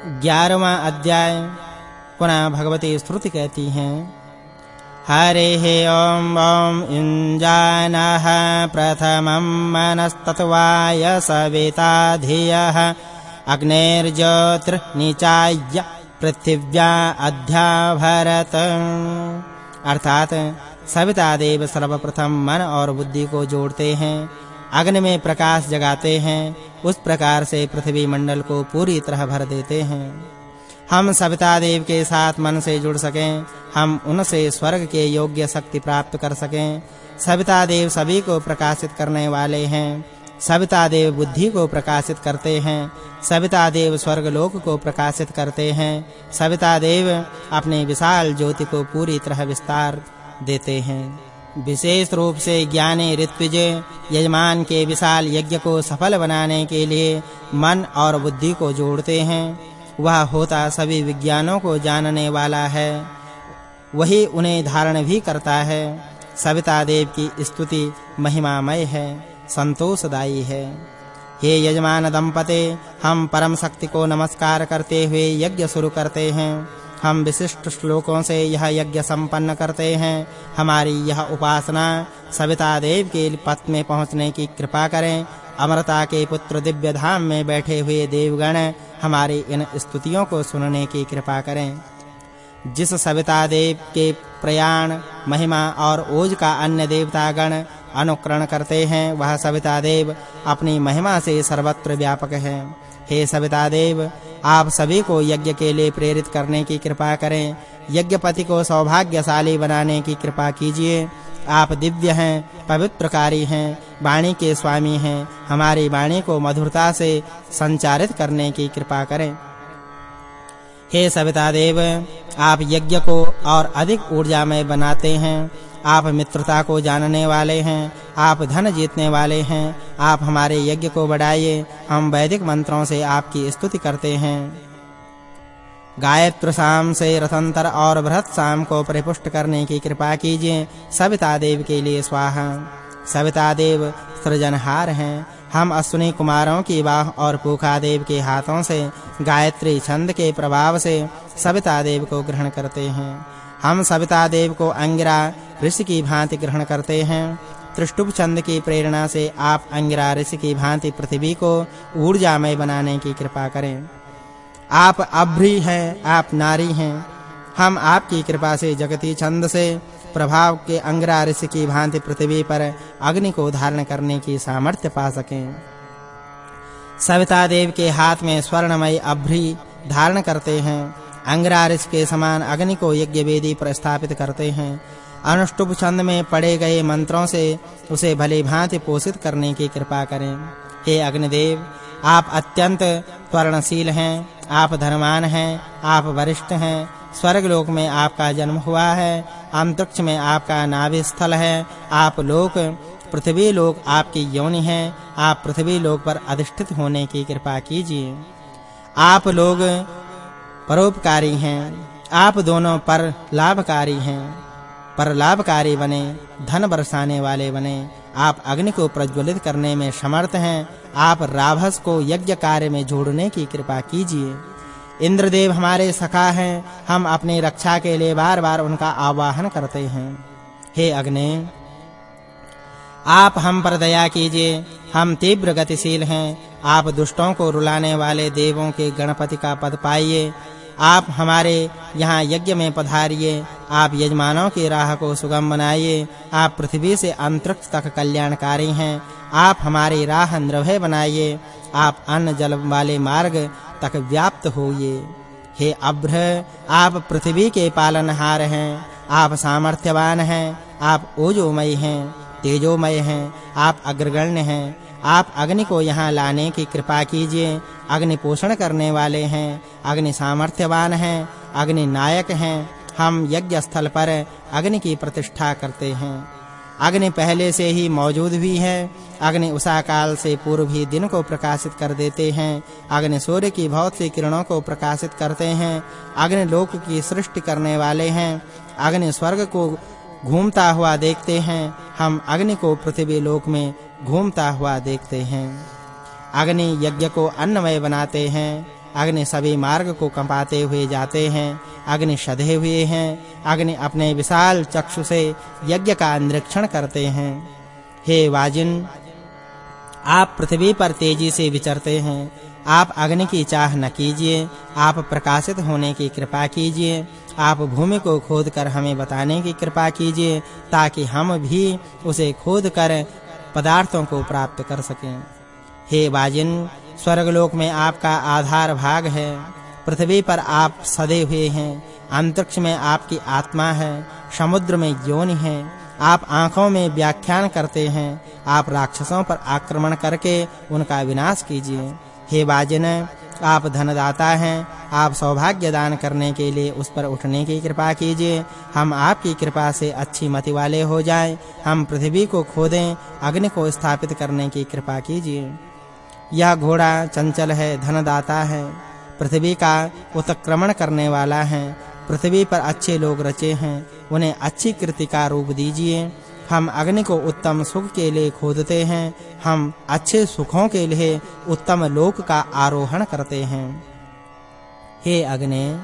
ग्यारहवां अध्याय, पुनः भगवती स्तुति कहती हैं। हरिः ॐ ॐ इञ्जानः प्रथमं मनस्तत्वाय सविता धियः अग्नेर्ज्योतिर्निचाय्य पृथिव्या अध्याभरत। अर्थात सविता देव सर्वप्रथम मन और बुद्धि को जोड़ते हैं। अग्नि में प्रकाश जगाते हैं, उस प्रकार से पृथ्वी मंडल को पूरी तरह भर देते हैं। हम सविता देव के साथ मन से जुड़ सकें, हम उनसे स्वर्ग के योग्य शक्ति प्राप्त कर सकें। सविता देव सभी को प्रकाशित करने वाले हैं सविता देव बुद्धि को प्रकाशित करते हैं सविता देव स्वर्ग लोक को प्रकाशित करते हैं सविता देव अपने विशाल ज्योति को पूरी तरह विस्तार देते हैं। विशेष रूप से ज्ञानी ऋत्विजय यजमान के विशाल यज्ञ को सफल बनाने के लिए मन और बुद्धि को जोड़ते हैं। वह होता सभी विज्ञानों को जानने वाला है। वही उन्हें धारण भी करता है। सविता देव की स्तुति महिमामय है, संतोषदायी है। हे यजमान दंपते, हम परम शक्ति को नमस्कार करते हुए यज्ञ शुरू करते हैं। हम विशिष्ट श्लोकों से यह यज्ञ संपन्न करते हैं। हमारी यह उपासना सविता देव के पद में पहुँचने की कृपा करें। अमरता के पुत्र दिव्य धाम में बैठे हुए देवगण हमारी इन स्तुतियों को सुनने की कृपा करें। जिस सविता देव के प्रयाण, महिमा और ओज का अन्य देवता गण अनुकरण करते हैं, वह सविता देव अपनी महिमा से सर्वत्र व्यापक है। हे सविता देव आप सभी को यज्ञ के लिए प्रेरित करने की कृपा करें। यज्ञपति को सौभाग्यशाली बनाने की कृपा कीजिए। आप दिव्य हैं, पवित्रकारी हैं, वाणी के स्वामी हैं। हमारी वाणी को मधुरता से संचारित करने की कृपा करें। हे सविता देव आप यज्ञ को और अधिक ऊर्जामय बनाते हैं। आप मित्रता को जानने वाले हैं, आप धन जीतने वाले हैं, आप हमारे यज्ञ को बढ़ाइए, हम वैदिक मंत्रों से आपकी स्तुति करते हैं। गायत्र शाम से रथंतर और बृहत शाम को परिपुष्ट करने की कृपा कीजिए, सविता देव के लिए स्वाहा। सविता देव, सृजनहार हैं। हम अश्विनी कुमारों की बाह और पूखा देव के हाथों से, गायत्री छंद के प्रभाव से सविता देव को ग्रहण करते हैं। हम सविता देव को अंगिरा ऋषि की भांति ग्रहण करते हैं। त्रिष्टुप छंद की प्रेरणा से आप अंगिरा ऋषि की भांति पृथ्वी को ऊर्जामय बनाने की कृपा करें। आप अभ्री हैं, आप नारी हैं। हम आपकी कृपा से जगती छंद से प्रभाव के अंगिरा ऋषि की भांति पृथ्वी पर अग्नि को धारण करने की सामर्थ्य पा सकें। सविता देव के हाथ में स्वर्णमय अभ्री धारण करते हैं। अंग्रारिस के समान अग्नि को यज्ञ वेदी पर स्थापित करते हैं। अनुष्टुप छंद में पढ़े गए मंत्रों से उसे भली भांति पोषित करने की कृपा करें। हे अग्निदेव, आप अत्यंत त्वरणशील हैं, आप धर्मान हैं, आप वरिष्ठ हैं स्वर्ग लोक में आपका जन्म हुआ है, अंतरिक्ष में आपका नाभि स्थल है, आप लोक, पृथ्वी लोक आपकी योनि है, आप पृथ्वी लोक पर अधिष्ठित होने की कृपा कीजिए। आप लोग परोपकारी हैं। आप दोनों पर लाभकारी हैं। पर लाभकारी बने, धन बरसाने वाले बने। आप अग्नि को प्रज्वलित करने में समर्थ हैं। आप राभस को यज्ञ कार्य में जोड़ने की कृपा कीजिए। इंद्रदेव हमारे सखा हैं। हम अपनी रक्षा के लिए बार-बार उनका आवाहन करते हैं। हे अग्नि, आप हम पर दया कीजिए। हम तीव्र गतिशील हैं। आप दुष्टों को रुलाने वाले देवों के गणपति का पद पाइए। आप हमारे यहाँ यज्ञ में पधारिए, आप यजमानों की राह को सुगम बनाइए, आप पृथ्वी से अंतरिक्ष तक कल्याणकारी हैं, आप हमारी राह निर्भय बनाइए, आप अन्न जल वाले मार्ग तक व्याप्त होइए। हे अभ्र, आप पृथ्वी के पालनहार हैं, आप सामर्थ्यवान हैं, आप ओजोमय हैं, तेजोमय हैं, आप अग्रगण्य हैं आप अग्नि को यहाँ लाने की कृपा कीजिए। अग्नि पोषण करने वाले हैं। अग्नि सामर्थ्यवान हैं। अग्नि नायक हैं। हम यज्ञ स्थल पर अग्नि की प्रतिष्ठा करते हैं। अग्नि पहले से ही मौजूद भी है। अग्नि उषा काल से पूर्व ही दिन को प्रकाशित कर देते हैं। अग्नि सूर्य की बहुत सी किरणों को प्रकाशित करते हैं। अग्नि लोक की सृष्टि करने वाले हैं। अग्नि स्वर्ग को घूमता हुआ देखते हैं। हम अग्नि को पृथ्वी लोक में घूमता हुआ देखते हैं। अग्नि यज्ञ को अन्नमय बनाते हैं। अग्नि सभी मार्ग को कंपाते हुए जाते हैं। अग्नि सधे हुए हैं। अग्नि अपने विशाल चक्षु से यज्ञ का निरीक्षण करते हैं। हे वाजिन, आप पृथ्वी पर तेज़ी से विचरते हैं। आप अग्नि की चाह न कीजिए। आप प्रकाशित होने की कृपा कीजिए। आप भूमि को खोदकर हमें बताने की कृपा कीजिए ताकि हम भी उसे खोदकर पदार्थों को प्राप्त कर सकें। हे बाजिन, स्वर्गलोक में आपका आधार भाग है। पृथ्वी पर आप सदे हुए हैं। अंतरिक्ष में आपकी आत्मा है। समुद्र में योनि है। आप आँखों में व्याख्यान करते हैं। आप राक्षसों पर आक्रमण करके उनका विनाश कीजिए। हे बाजिन आप धनदाता हैं, आप सौभाग्य दान करने के लिए उस पर उठने की कृपा कीजिए। हम आपकी कृपा से अच्छी मति वाले हो जाएँ। हम पृथ्वी को खोदें, अग्नि को स्थापित करने की कृपा कीजिए। यह घोड़ा चंचल है, धनदाता है। पृथ्वी का उत्क्रमण करने वाला है। पृथ्वी पर अच्छे लोग रचे हैं, उन्हें अच्छी कृति का रूप दीजिए। हम अग्नि को उत्तम सुख के लिए खोदते हैं, हम अच्छे सुखों के लिए उत्तम लोक का आरोहण करते हैं। हे अग्नि,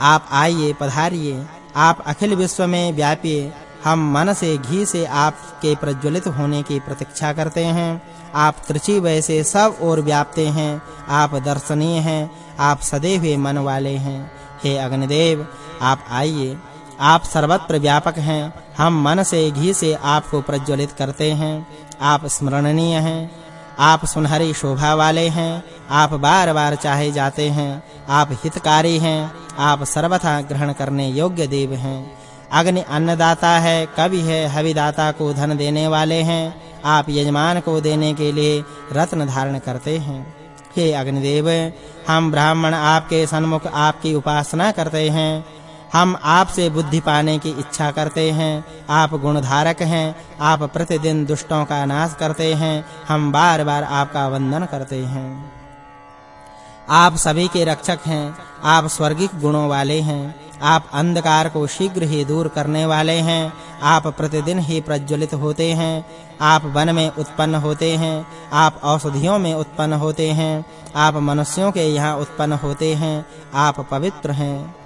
आप आइए, पधारिए, आप अखिल विश्व में व्यापिए हम मन से, घी से आपके प्रज्वलित होने की प्रतीक्षा करते हैं। आप त्रिची वैसे सब और व्यापते हैं, आप दर्शनीय हैं, आप सदैव मन वाले हैं। हे अग्निदेव, आप आइए। आप सर्वत्र व्यापक हैं। हम मन से, घी से आपको प्रज्वलित करते हैं। आप स्मरणीय हैं। आप सुनहरी शोभा वाले हैं। आप बार-बार चाहे जाते हैं। आप हितकारी हैं। आप सर्वथा ग्रहण करने योग्य देव हैं। अग्नि अन्नदाता है, कवि है, हविदाता को धन देने वाले हैं। आप यजमान को देने के लिए रत्न धारण करते हैं। हे अग्निदेव, हम ब्राह्मण आपके सन्मुख आपकी उपासना करते हैं। हम आपसे बुद्धि पाने की इच्छा करते हैं आप गुणधारक हैं आप प्रतिदिन दुष्टों का नाश करते हैं हम बार-बार आपका वंदन करते हैं आप सभी के रक्षक हैं आप स्वर्गिक गुणों वाले हैं आप अंधकार को शीघ्र ही दूर करने वाले हैं आप प्रतिदिन ही प्रज्वलित होते हैं आप वन में उत्पन्न होते हैं आप औषधियों में उत्पन्न होते हैं आप मनुष्यों के यहाँ उत्पन्न होते हैं आप पवित्र हैं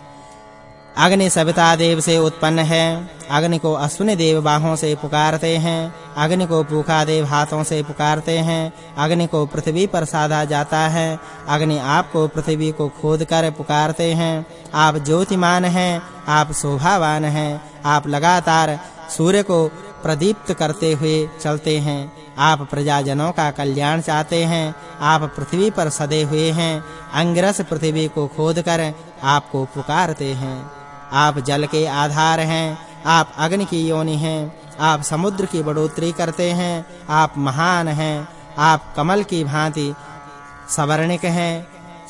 अग्नि सविता देव से उत्पन्न है। अग्नि को अश्विनी देव बाहों से पुकारते हैं। अग्नि को पूखा देव हाथों से पुकारते हैं। अग्नि को पृथ्वी पर साधा जाता है। अग्नि आपको पृथ्वी को खोदकर पुकारते हैं। आप ज्योतिमान हैं, आप शोभावान हैं। आप लगातार सूर्य को प्रदीप्त करते हुए चलते हैं। आप प्रजाजनों का कल्याण चाहते हैं। आप पृथ्वी पर सदे हुए हैं। अंगरस पृथ्वी को खोदकर आपको पुकारते हैं। आप जल के आधार हैं, आप अग्नि की योनि हैं, आप समुद्र की बढ़ोतरी करते हैं, आप महान हैं, आप कमल की भांति सवर्णिक हैं,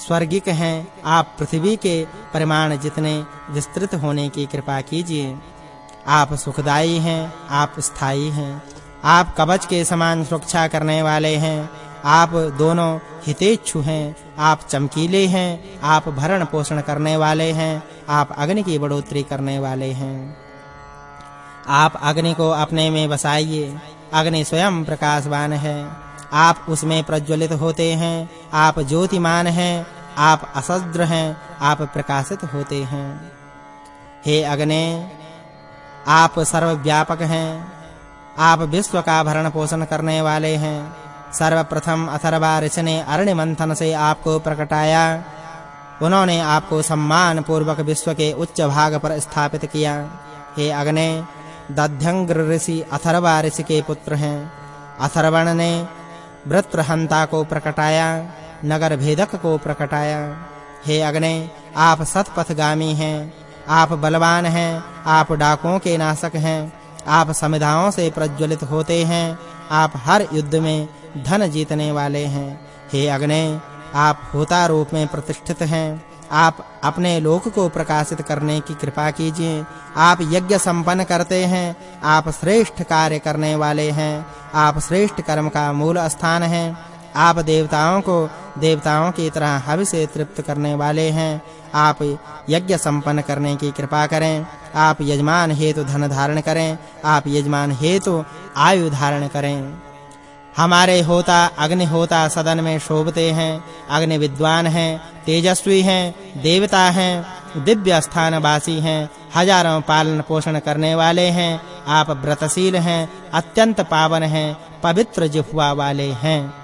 स्वर्गिक हैं, आप पृथ्वी के परिमाण जितने विस्तृत होने की कृपा कीजिए। आप सुखदाई हैं, आप स्थायी हैं, आप कवच के समान सुरक्षा करने वाले हैं आप दोनों हितेच्छु हैं, आप चमकीले हैं, आप भरण पोषण करने वाले हैं, आप अग्नि की बढ़ोतरी करने वाले हैं। आप अग्नि को अपने में बसाइए, अग्नि स्वयं प्रकाशवान है। आप उसमें प्रज्वलित होते हैं, आप ज्योतिमान हैं, आप असद्र हैं, आप प्रकाशित होते हैं। हे अग्नि, आप सर्वव्यापक हैं, आप विश्व का भरण पोषण करने वाले हैं। सर्वप्रथम अथर्वा ऋषि ने अरण्य मंथन से आपको प्रकटाया। उन्होंने आपको सम्मान पूर्वक विश्व के उच्च भाग पर स्थापित किया। हे अग्नि, दध्यंग्र ऋषि अथर्वा ऋषि के पुत्र हैं। अथर्वण ने वृत्रहंता को प्रकटाया, नगर भेदक को प्रकटाया। हे अग्नि, आप सतपथगामी हैं, आप बलवान हैं, आप डाकुओं के नाशक हैं, आप समिधाओं से प्रज्वलित होते हैं, आप हर युद्ध में धन जीतने वाले हैं। हे अग्नि, आप होता रूप में प्रतिष्ठित हैं। आप अपने लोक को प्रकाशित करने की कृपा कीजिए। आप यज्ञ संपन्न करते हैं। आप श्रेष्ठ कार्य करने वाले हैं। आप श्रेष्ठ कर्म का मूल स्थान हैं। आप देवताओं को, देवताओं की तरह हवि से तृप्त करने वाले हैं। आप यज्ञ संपन्न करने की कृपा करें। आप यजमान हेतु धन धारण करें। आप यजमान हेतु आयु धारण करें। हमारे होता, अग्नि होता सदन में शोभते हैं, अग्नि विद्वान हैं, तेजस्वी हैं, देवता हैं, दिव्य स्थान वासी हैं, हज़ारों पालन पोषण करने वाले हैं, आप व्रतशील हैं, अत्यंत पावन हैं, पवित्र जिह्वा वाले हैं।